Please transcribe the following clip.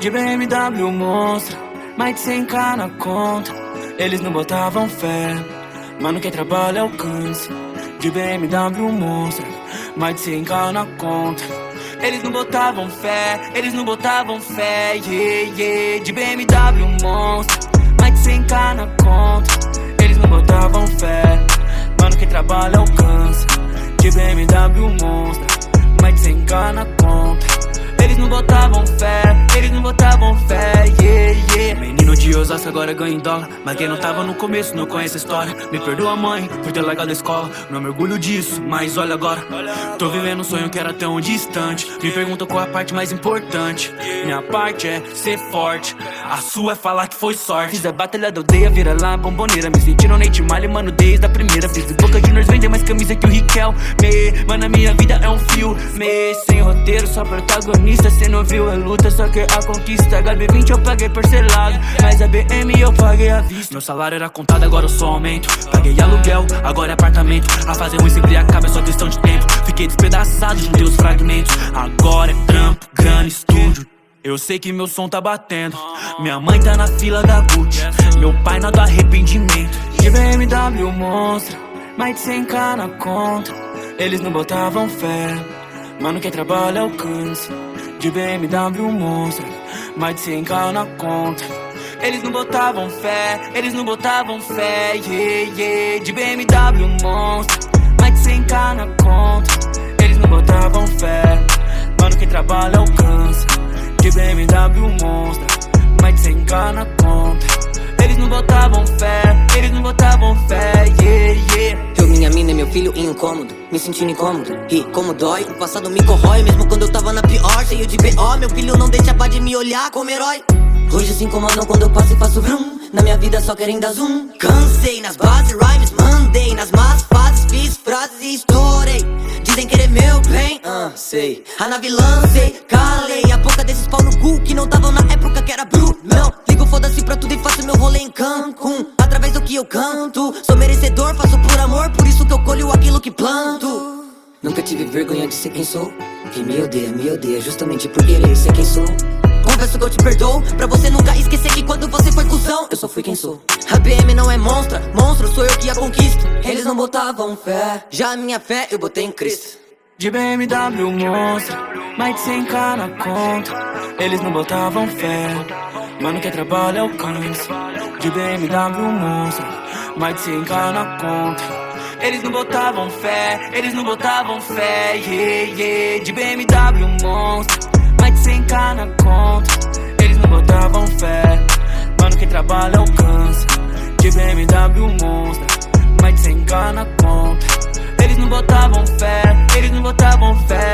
De BMW monstro, mais de 100k na conta. Eles não botavam fé, mano, quem trabalha alcança. De BMW monstro, mais de 100k na conta. Eles não botavam fé, eles não botavam fé, yeah, yeah. De BMW monstro, mais de 100k na conta. Eles não botavam fé, mano, quem trabalha alcança. De BMW monstro, mais de 100k na conta. Eles não botavam fé, eles não botavam fé, yeah, yeah. Menino de Osasco agora ganha em dólar. Mas quem não tava no começo não conhece a história. Me perdoa, mãe, por ter largado a escola. Não me orgulho disso, mas olha agora. Tô vivendo um sonho que era tão distante. Me pergunta qual a parte mais importante. Minha parte é ser forte, a sua é falar que foi sorte. Fiz a batalha da aldeia, vira lá, bomboneira. Me sentindo Nate Miley, mano, desde a primeira. Fiz de Boca Juniors vender mais camisa que o Riquel. Me, mano, a minha vida é um fio. Me, sem roteiro, só protagonista. Cê não viu a luta, só que a conquista. HB20 eu paguei parcelado, mas a BM eu paguei à vista. Meu salário era contado, agora eu só aumento. Paguei aluguel, agora é apartamento. A fazer um sempre acaba, é só questão de tempo. Fiquei despedaçado, juntei os fragmentos. Agora é trampo, grana, estúdio. Eu sei que meu som tá batendo. Minha mãe tá na fila da Gucci. Meu pai nada arrependimento. De BMW monstro, mais de 100k na conta. Eles não botavam fé. Mano, quem trabalha alcança. De BMW monstro, mais de 100k na conta. Eles não botavam fé, eles não botavam fé, yeah, yeah. De BMW monstro, mais de 100k na conta. Eles não botavam fé, mano, quem trabalha alcança. De BMW monstro, mais de 100k na conta. Eles não botavam fé, eles não botavam fé, yeah, yeah. Eu, minha mina e meu filho em incômodo, me sentindo incômodo. E como dói, o passado me corrói. Mesmo quando eu tava na pior, cheio de BO. Meu filho não deixava de me olhar como herói. Hoje se incomodam quando eu passo e faço vrum. Na minha vida só querem dar zoom. Cansei nas bases, rhymes, mandei nas más fases. Fiz frases e estourei. Dizem querer meu bem, ah, sei. A nave lancei, calei a boca desses pau no cu que não davam na época que era bru. Não, ligo foda-se pra tudo e faço meu rolê em Cancún. Através do que eu canto, sou merecedor, faço por amor, por isso que eu colho aquilo que planto. Nunca tive vergonha de ser quem sou. Quem me odeia, me odeia justamente por querer ser quem sou. Que eu te perdoo, pra você nunca esquecer que quando você foi cuzão, eu só fui quem sou. A BM não é monstra, monstro sou eu que a conquisto. Eles não botavam fé, já a minha fé eu botei em Cristo. De BMW monstro, mais de 100k na conta. Eles não botavam fé, mano, quem trabalha alcança. De BMW monstro, mais de 100k na conta. Eles não botavam fé, eles não botavam fé, yeah, yeah. De BMW monstro, de 100k na conta. Eles não botavam fé, mano, quem trabalha alcança. De BMW monstro, mais de 100k na conta. Eles não botavam fé, eles não botavam fé.